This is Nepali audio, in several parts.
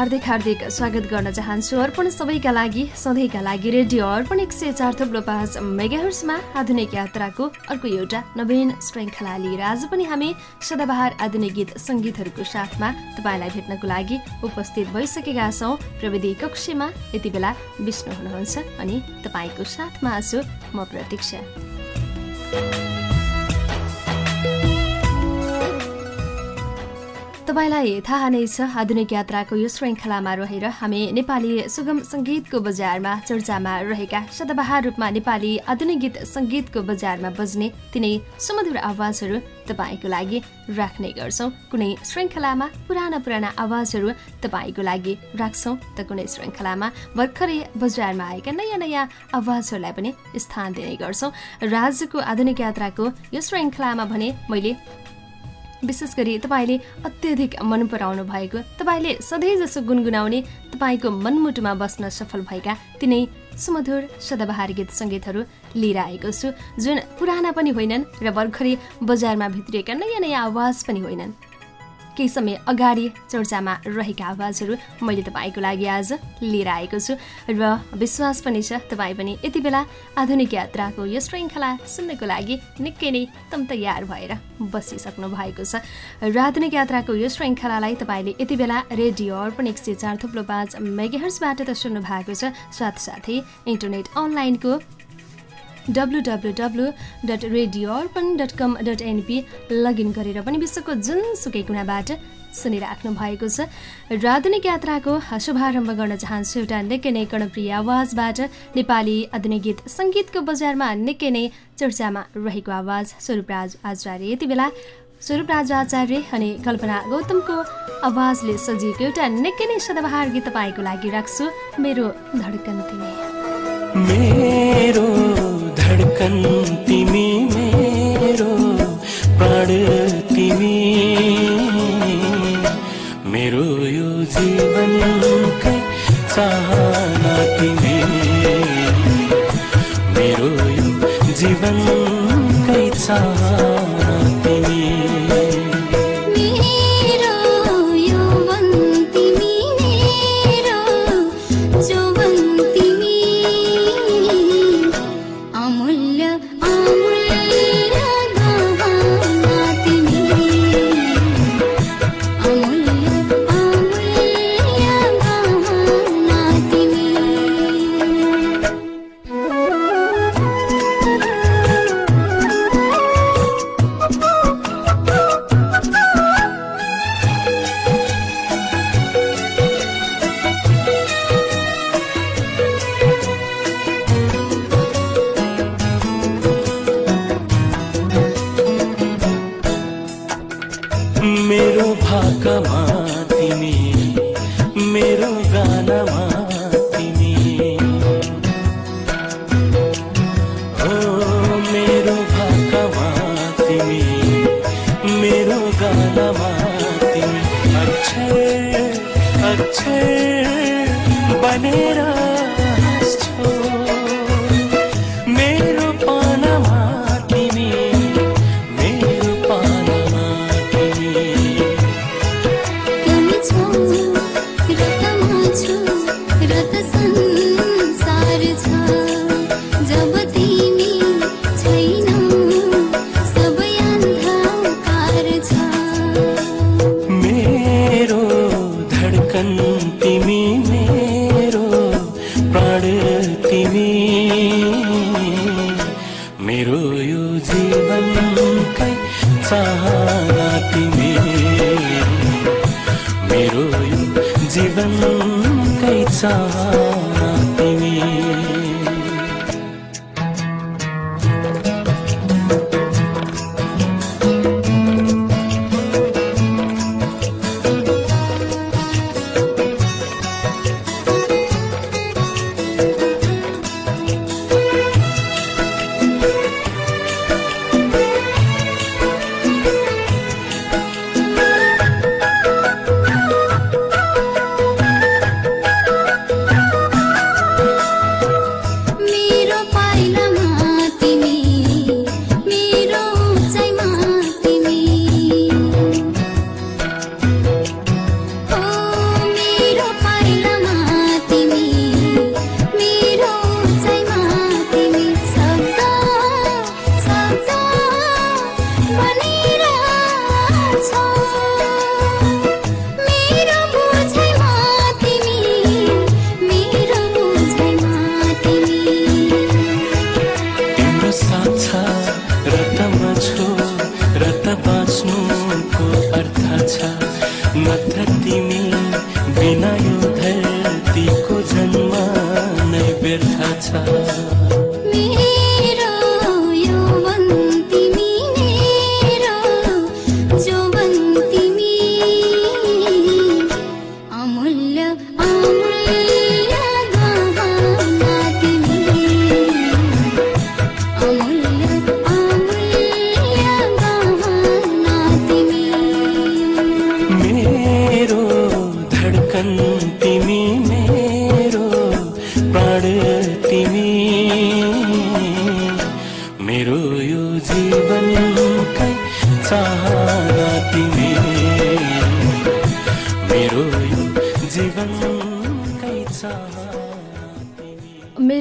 हार्दिक हार्दिक स्वागत गर्न चाहन्छु अर्पण सबैका लागि सधैँका लागि रेडियो अर्पण एक सय चार थुप्रो पाँच मेगाहर्समा आधुनिक यात्राको अर्को एउटा नवीन श्रृङ्खला लिएर आज पनि हामी सदाबहार आधुनिक गीत सङ्गीतहरूको साथमा तपाईँलाई भेट्नको लागि उपस्थित भइसकेका छौँ। प्रविधि कक्षमा यति बेला विष्णु हुनुहुन्छ अनि तपाईँको साथमा छु म प्रतीक्षा। तपाईँलाई थाहा नै छ आधुनिक यात्राको यो श्रृङ्खलामा रहेर हामी नेपाली सुगम सङ्गीतको बजारमा चर्चामा रहेका सदाबहार रूपमा नेपाली आधुनिक गीत सङ्गीतको बजारमा बज्ने तिनै सुमधुर आवाजहरू तपाईँको लागि राख्ने गर्छौँ। कुनै श्रृङ्खलामा पुराना पुराना आवाजहरू तपाईँको लागि राख्छौँ त कुनै श्रृङ्खलामा भर्खरै बजारमा आएका नयाँ नयाँ आवाजहरूलाई पनि स्थान दिने गर्छौँ। राजको आधुनिक यात्राको यो श्रृङ्खलामा भने मैले विशेष गरी तपाईँले अत्यधिक मन पराउनु भएको तपाईँले सधैँ जसो गुनगुनाउने तपाईँको मनमुटुमा बस्न सफल भएका तिनै सुमधुर सदाबहार गीत सङ्गीतहरू लिएर आएको छु जुन पुराना पनि होइनन् र भर्खरै बजारमा भित्रिएका नयाँ नयाँ आवाज पनि होइनन्। केही समय अगाडि चर्चामा रहेका आवाजहरू मैले तपाईँको लागि आज लिएर आएको छु र विश्वास पनि छ तपाईँ पनि यति बेला आधुनिक यात्राको यो श्रृङ्खला सुन्नको लागि निकै नै तम तयार भएर बसिसक्नु भएको छ। र आधुनिक यात्राको यो श्रृङ्खलालाई तपाईँले यति बेला रेडियो अर्पण एक सय चार थुप्रो पाँच मेगाहर्सबाट त सुन्नु भएको छ। साथसाथै इन्टरनेट अनलाइनको डब्लु डब्लु लगइन गरेर पनि विश्वको जुनसुकै कुनाबाट सुनिराख्नु भएको छ। र आधुनिक यात्राको शुभारम्भ गर्न चाहन्छु एउटा निकै नै कर्णप्रिय आवाजबाट। नेपाली आधुनिक गीत सङ्गीतको बजारमा निकै नै चर्चामा रहेको आवाज स्वरूपराज आचार्य। यति बेला स्वरूपराज आचार्य अनि कल्पना गौतमको आवाजले सजिएको एउटा निकै नै सदाबहार गीत तपाईँको लागि राख्छु। मेरो धडकन तिमी। धडकन तिमी मेरो प्राण तिमी। मेरो यो जीवनकै चाहना तिमी। मेरो यो जीवनकै चाहना रत संसार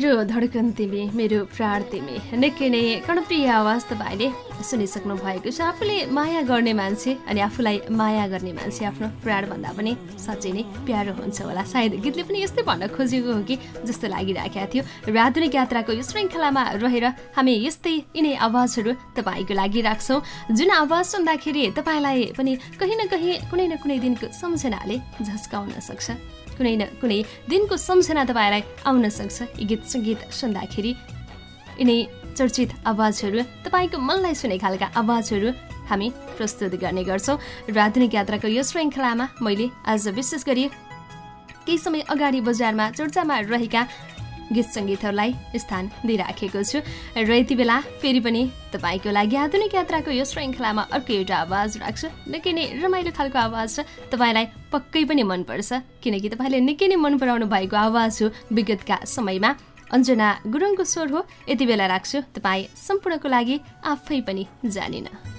मेरो धडकन तिमी मेरो प्राण तिमी निकै नै कर्णप्रिय आवाज तपाईँले सुनिसक्नु भएको छ। आफूले माया गर्ने मान्छे अनि आफूलाई माया गर्ने मान्छे आफ्नो प्राणभन्दा पनि साँच्चै नै प्यारो हुन्छ होला। सायद गीतले पनि यस्तै भन्न खोजेको हो कि जस्तो लागिरहेको थियो। र आधुनिक यात्राको यो श्रृङ्खलामा रहेर हामी यस्तै यिनै आवाजहरू तपाईँको लागि राख्छौँ। जुन आवाज सुन्दाखेरि तपाईँलाई पनि कहीँ न कहीँ कुनै न कुनै दिनको सम्झनाले झस्काउन सक्छ। कुनै न कुनै दिनको सम्झना तपाईँलाई आउन सक्छ। यी गीत सङ्गीत सुन्दाखेरि यिनै चर्चित आवाजहरू तपाईँको मनलाई सुने खालका आवाजहरू हामी प्रस्तुत गर्ने गर्छौँ। र आधुनिक यात्राको यो श्रृङ्खलामा मैले आज विशेष गरी केही समय अगाडि बजारमा चर्चामा रहेका गीत सङ्गीतहरूलाई स्थान दिइराखेको छु। र यति बेला फेरि पनि तपाईँको लागि आधुनिक यात्राको यो श्रृङ्खलामा अर्को एउटा आवाज राख्छु। निकै नै रमाइलो खालको आवाज छ। तपाईँलाई पक्कै पनि मनपर्छ किनकि तपाईँले निकै नै मन पराउनु भएको आवाज हो विगतका समयमा। अञ्जना गुरुङको स्वर हो यति बेला राख्छु। तपाईँ सम्पूर्णको लागि आफै पनि जानिन।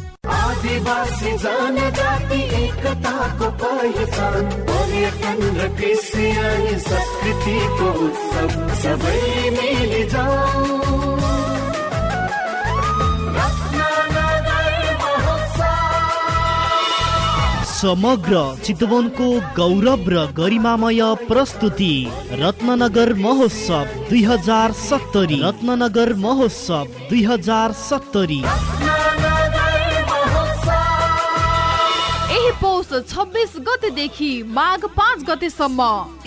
आदिवासी जनजाति एकताको पहिचान। पर्यटन र कृषि अनि संस्कृतिको उत्सव। सबै मिली जाऊ। समग्र चितवनको गौरव र गरिमामय प्रस्तुति रत्ननगर महोत्सव दुई हजार सत्तरी। रत्ननगर महोत्सव दुई हजार सत्तरी। छब्बिस गतेदेखि माघ पाँच गतेसम्म।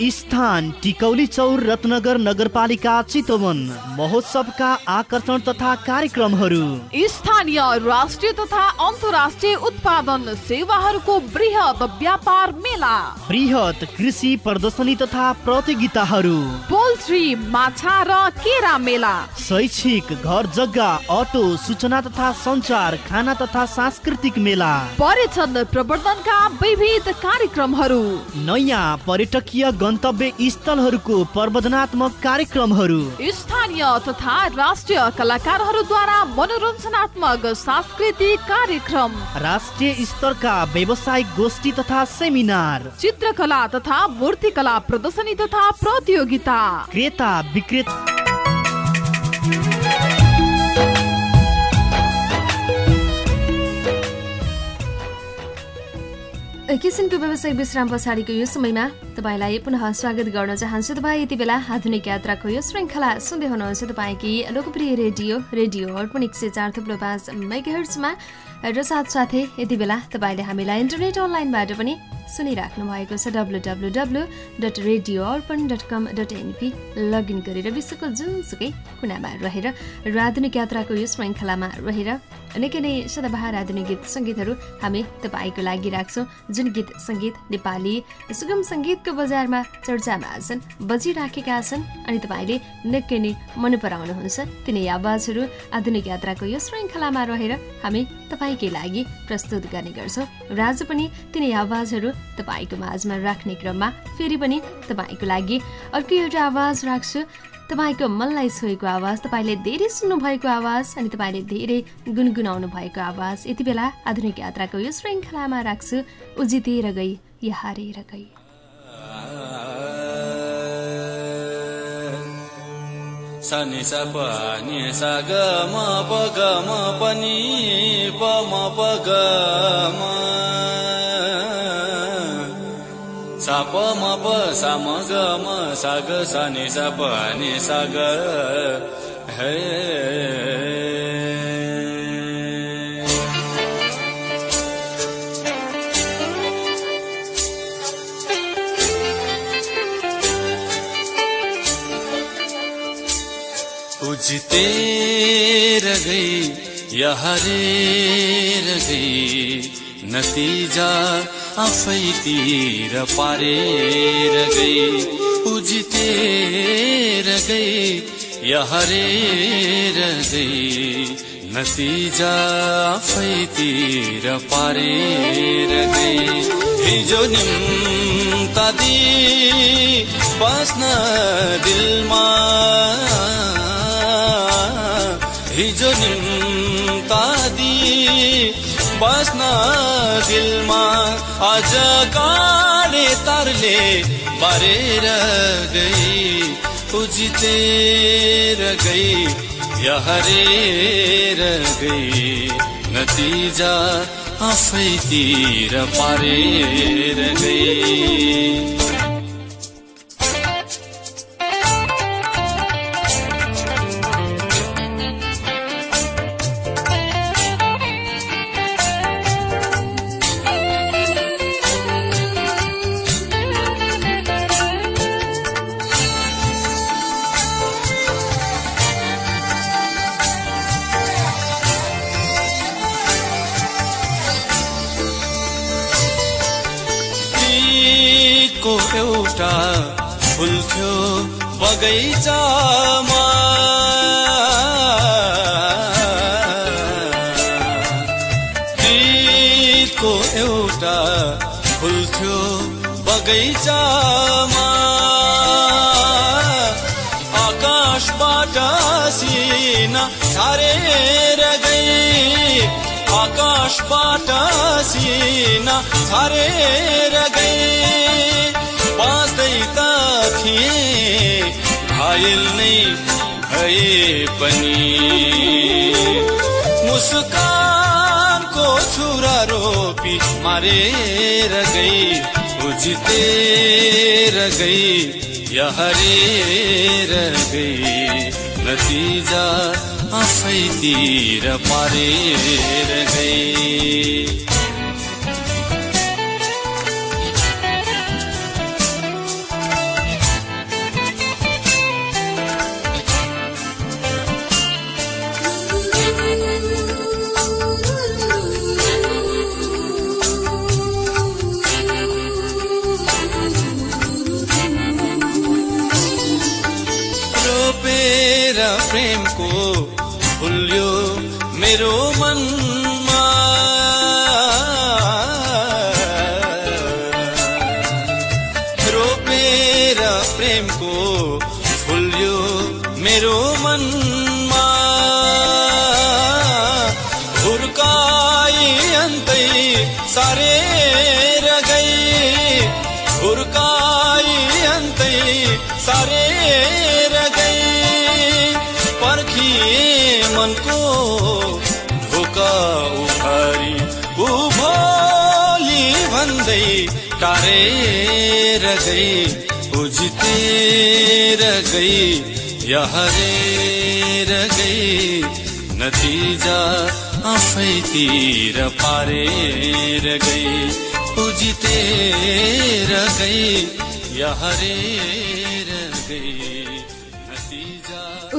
स्थान टिकौली चौर रत्नगर नगरपालिका चितवन महोत्सवका आकर्षण तथा कार्यक्रमहरू। स्थानीय राष्ट्रिय तथा अन्तर्राष्ट्रिय उत्पादन सेवाहरूको वृहत व्यापार मेला। बृहत कृषि प्रदर्शनी तथा प्रतियोगिताहरू। पोल्ट्री माछा र केरा मेला। शैक्षिक घर जग्गा अटो सूचना तथा सञ्चार खाना तथा सांस्कृतिक मेला। पर्यटन प्रवर्धनका विविध कार्यक्रमहरू। नयाँ पर्यटकीय गन्तव्य स्थलहरूको प्रवर्धनात्मक कार्यक्रमहरू। स्थानीय तथा राष्ट्रिय कलाकारहरूद्वारा मनोरञ्जनात्मक सांस्कृतिक कार्यक्रम। राष्ट्रिय स्तरका व्यावसायिक गोष्ठी तथा सेमिनार। चित्रकला तथा मूर्तिकला प्रदर्शनी तथा प्रतियोगिता। क्रेता विक्रेता। किसिमको व्यावसायिक विश्राम पछाडिको यो समयमा तपाईँलाई पुनः स्वागत गर्न चाहन्छु। तपाईँ यति बेला आधुनिक यात्राको यो श्रृङ्खला सुन्दै हुनुहुन्छ तपाईँकी लोकप्रिय रेडियो रेडियो अर्पण एक सय चार थुप्रो पाँच मेगाहर्ट्समा र साथसाथै यति बेला तपाईँले हामीलाई इन्टरनेट अनलाइनबाट पनि सुनिराख्नु भएको छ W W W dot radio Arpan dot com dot NP login गरेर विश्वको जुनसुकै कुनामा रहेर र आधुनिक यात्राको यो श्रृङ्खलामा रहेर निकै नै सदाबहार आधुनिक गीत सङ्गीतहरू हामी तपाईँको लागि राख्छौँ जुन गीत सङ्गीत नेपाली सुगम सङ्गीतको बजारमा चर्चामा छन् बजिराखेका छन् अनि तपाईँले निकै नै मन पराउनुहुन्छ तिनै आवाजहरू आधुनिक यात्राको यो श्रृङ्खलामा रहेर हामी तपाईँकै लागि प्रस्तुत गर्ने गर्छौँ। र आज पनि तिनै आवाजहरू तपाईँको माझमा राख्ने क्रममा फेरि पनि तपाईँको लागि अर्को एउटा आवाज राख्छु। तपाईँको मनलाई छोएको आवाज तपाईँले धेरै सुन्नुभएको आवाज अनि तपाईँले धेरै गुनगुनाउनु भएको आवाज। यति बेला आधुनिक यात्राको यो श्रृङ्खलामा राख्छु। उजितेर गई या हारेर गई। सनि स नि स म प म प नि प म प म। स प म प स म ग म स ग स नि स प नि स ग। हे। उजतेर गई या हरेर गई नतिजा आफैतिर पारेर गई उजतेर गई या हरेर गई। नतिजा आफैतिर पारेर गई। हिजो निम्ता दी बस्न दिलमा। हिजो निम्तादी बस्न दिलमा अझ काले तरले बारेर गई उजितेर गई या हरेर गई। नतिजा आफैतिर पारेर गए फुल थियो बगैँचामा। प्रीतको एउटा फुल थियो बगैँचामा। आकाशबाट सिना छारेर गई। आकाशबाट सिना छारेर घायल नै भए पनि मुस्कानको छुरा रोपी मारेर गई उजितेर गई या हरेर गई नतिजा आफैतिर पारेर गई प्रेमको फुल्यो मेरो मनमा भन्दै टारेर गई उजितेर गई या हरेर गई नतिजा आफैतिर पारेर गई उजितेर गई या हरेर गई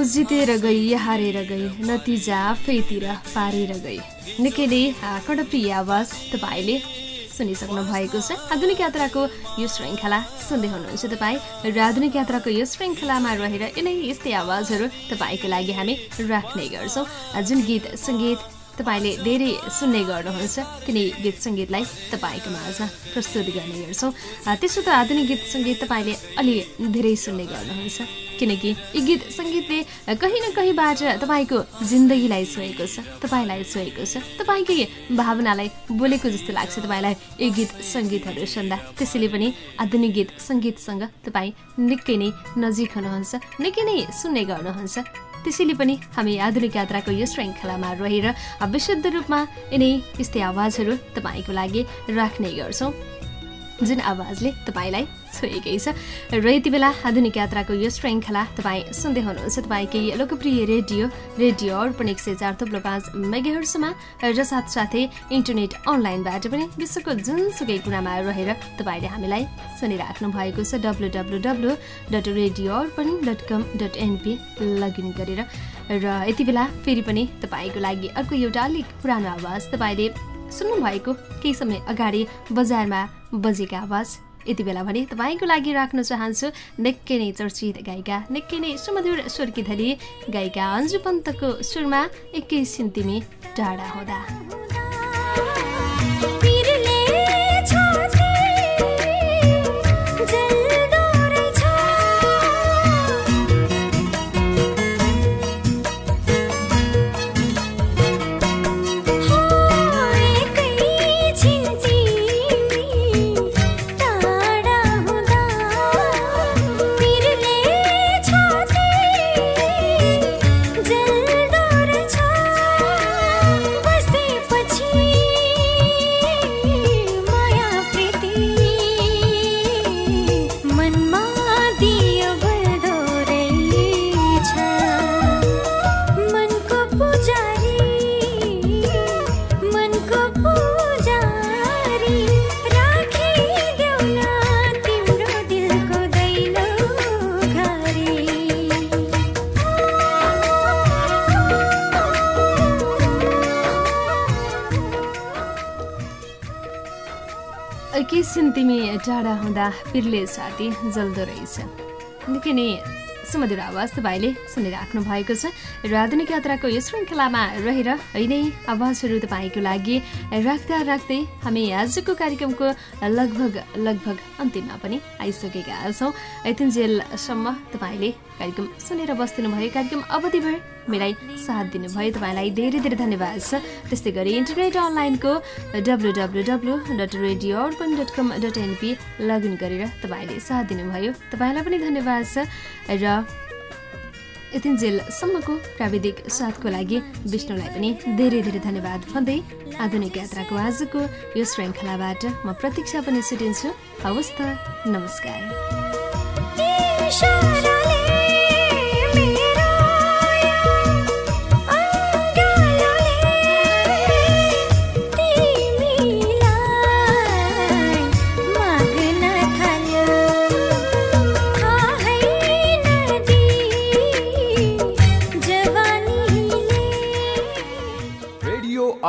उजितेर गई हारेर गई नतिजा आफैतिर पारेर गई निकै नै कडप्रिय आवाज तपाईँले सुनिसक्नु भएको छ। आधुनिक यात्राको यो श्रृङ्खला सुन्दै हुनुहुन्छ तपाईँ र आधुनिक यात्राको यो श्रृङ्खलामा रहेर यिनै यस्तै आवाजहरू तपाईँको लागि हामी राख्ने गर्छौँ। जुन गीत सङ्गीत तपाईँले धेरै सुन्ने गर्नुहुन्छ तिनै गीत सङ्गीतलाई तपाईँको माझ प्रस्तुत गर्ने गर्छौँ। त्यसो त आधुनिक गीत सङ्गीत तपाईँले अलि धेरै सुन्ने गर्नुहुन्छ। किनकि यी गीत सङ्गीतले कहीँ न कहीँबाट तपाईँको जिन्दगीलाई छोएको छ तपाईँलाई छोएको छ तपाईँकै भावनालाई बोलेको जस्तो लाग्छ तपाईँलाई यी गीत सङ्गीतहरू सुन्दा। त्यसैले पनि आधुनिक गीत सङ्गीतसँग तपाईँ निकै नै नजिक हुनुहुन्छ निकै नै सुन्ने गर्नुहुन्छ। त्यसैले पनि हामी आधुनिक यात्राको यो श्रृङ्खलामा रहेर विशुद्ध रूपमा यिनै यस्तै आवाजहरू तपाईँको लागि राख्ने गर्छौँ। जुन आवाजले तपाईँलाई छोएकै छ। र यति बेला आधुनिक यात्राको यो श्रृङ्खला तपाईँ सुन्दै हुनुहुन्छ। तपाईँकै लोकप्रिय रेडियो रेडियो अर्पण एक सय चार थुप्रो पाँच मेगाहर्समा र साथसाथै इन्टरनेट अनलाइनबाट पनि विश्वको जुनसुकै कुरामा रहेर तपाईँले हामीलाई सुनिराख्नु भएको छ। W W W dot radio Arpan dot com dot NP login गरेर। र यति बेला फेरि पनि तपाईँको लागि अर्को एउटा अलिक पुरानो आवाज तपाईँले सुन्नुभएको केही समय अगाडि बजारमा बजेका आवाज। यति बेला भने तपाईँको लागि राख्न चाहन्छु निकै नै चर्चित गायिका निकै नै सुमधुर स्वरकी धरी गायिका अन्जु पन्तको सुरमा एकैछिन तिमी टाढा हुँदा। एकैछिन तिमी टाढा हुँदा पिर्ले छाती जल्दो रहेछ? निकै नै सुमधुर आवाज तपाईँले सुनिराख्नु भएको छ। र आधुनिक यात्राको यो श्रृङ्खलामा रहेर है नै आवाजहरू तपाईँको लागि राख्दा राख्दै हामी आजको कार्यक्रमको लगभग लगभग अन्तिममा पनि आइसकेका छौँ। यतिन्जेलसम्म तपाईँले कार्यक्रम सुनेर बस्दिनु भयो कार्यक्रम अवधिभर मेलाई साथ दिनुभयो। तपाईँलाई धेरै धेरै धन्यवाद छ त्यस्तै गरी इन्टरनेट अनलाइनको W W W dot radio Arpan dot com dot NP login गरेर तपाईँले साथ दिनुभयो। तपाईँलाई पनि धन्यवाद छ र यतिन्जेलसम्मको प्राविधिक साथको लागि विष्णुलाई पनि धेरै धेरै धन्यवाद भन्दै आधुनिक यात्राको आजको यो श्रृङ्खलाबाट म प्रतीक्षा पनि छुटिन्छु। हवस् त नमस्कार।